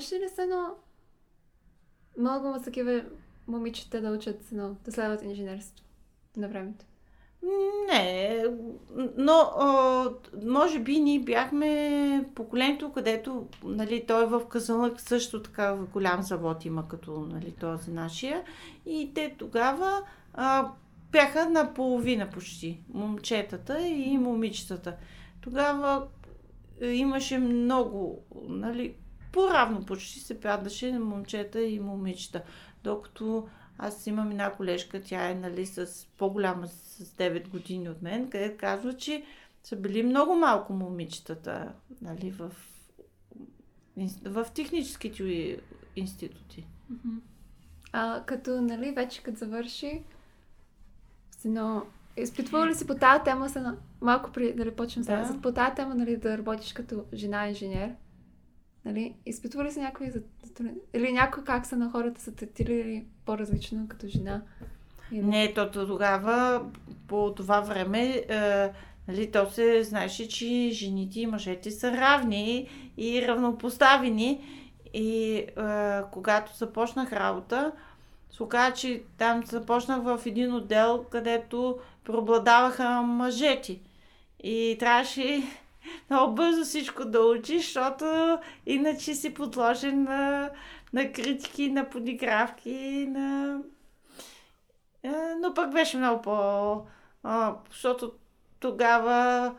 имаш ли се едно много такива момичета да учат, но да следват инженерство на времето? Не, но а, може би ние бяхме поколението, където нали, той е в Казанлък също така голям завод има като нали, този нашия. И те тогава а, бяха наполовина почти, момчетата и момичетата. Тогава имаше много, нали, по-равно почти се падаше на момчета и момичета. Докато аз имам една колежка, тя е нали, с по-голяма с 9 години от мен, където казва, че са били много малко момичетата нали, в, в техническите институти. А като, нали, вече като завърши, но изпитвала ли си по тази тема, са, малко при, нали, почвам да. сега, по тази тема, нали, да работиш като жена-инженер, Нали? Изпитва ли се някой за... Или някой как са на хората са третирали по-различно като жена? Или... Не, то тогава, по това време, е, нали, то се знаеше, че жените и мъжете са равни и равнопоставени. И е, когато започнах работа, се оказа, че там започнах в един отдел, където преобладаваха мъжете. И трябваше много бързо всичко да учиш, защото иначе си подложен на, на критики, на подигравки, на... Но пък беше много по... А, защото тогава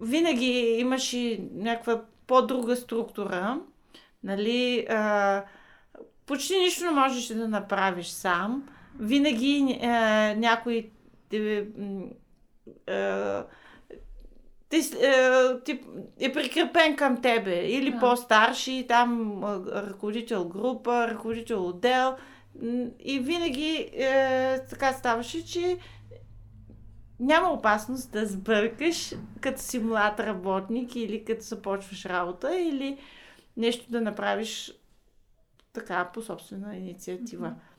винаги имаше някаква по-друга структура. Нали, почти нищо не можеш да направиш сам. Винаги а, някой те, а, ти, е, ти е прикрепен към тебе. Или да. по-старши, там ръководител група, ръководител отдел. И винаги е, така ставаше, че няма опасност да сбъркаш, като си млад работник или като започваш работа, или нещо да направиш така по собствена инициатива. Mm-hmm.